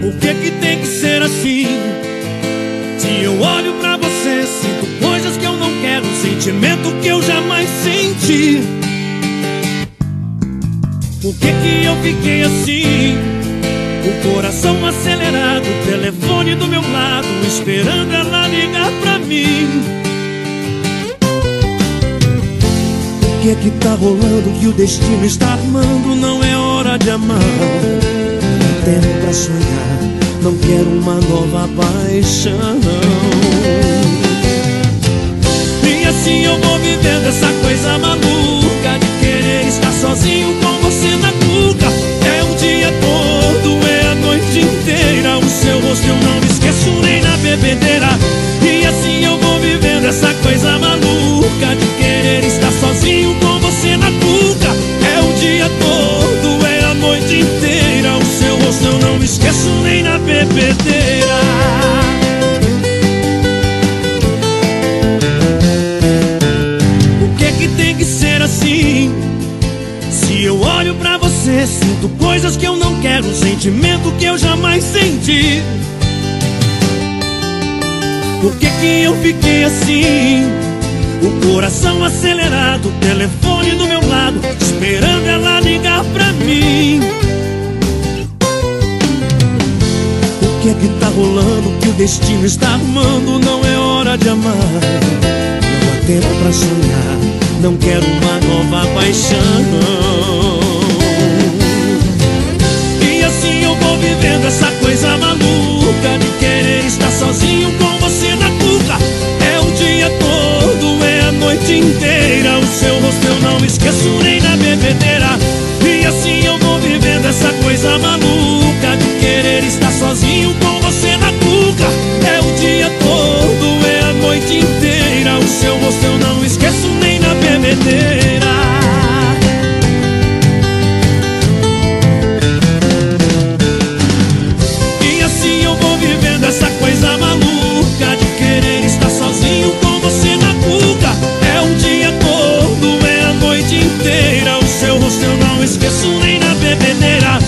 Por que é que tem que ser assim? Se eu olho pra você, sinto coisas que eu não quero, um sentimento que eu jamais senti. Por que é que eu fiquei assim? O coração acelerado, o telefone do meu lado, esperando ela ligar pra mim. Que é que tá rolando que o destino está armando? Não é hora de amar. Não tempo pra sonhar, não quero uma nova paixão. Esqueço nem na bebedeira. Por que que tem que ser assim? Se eu olho pra você, sinto coisas que eu não quero, um sentimento que eu jamais senti. Por que que eu fiquei assim? O coração acelerado, o telefone do meu lado, esperando ela ligar pra mim. Que tá rolando que o destino está armando? Não é hora de amar. Não há tempo pra sonhar. Não quero uma nova paixão. E assim eu vou vivendo essa coisa maluca de querer estar sozinho com você na cuca. É o dia todo, é a noite inteira. O seu rosto eu não esqueço nem pues que es una bebedera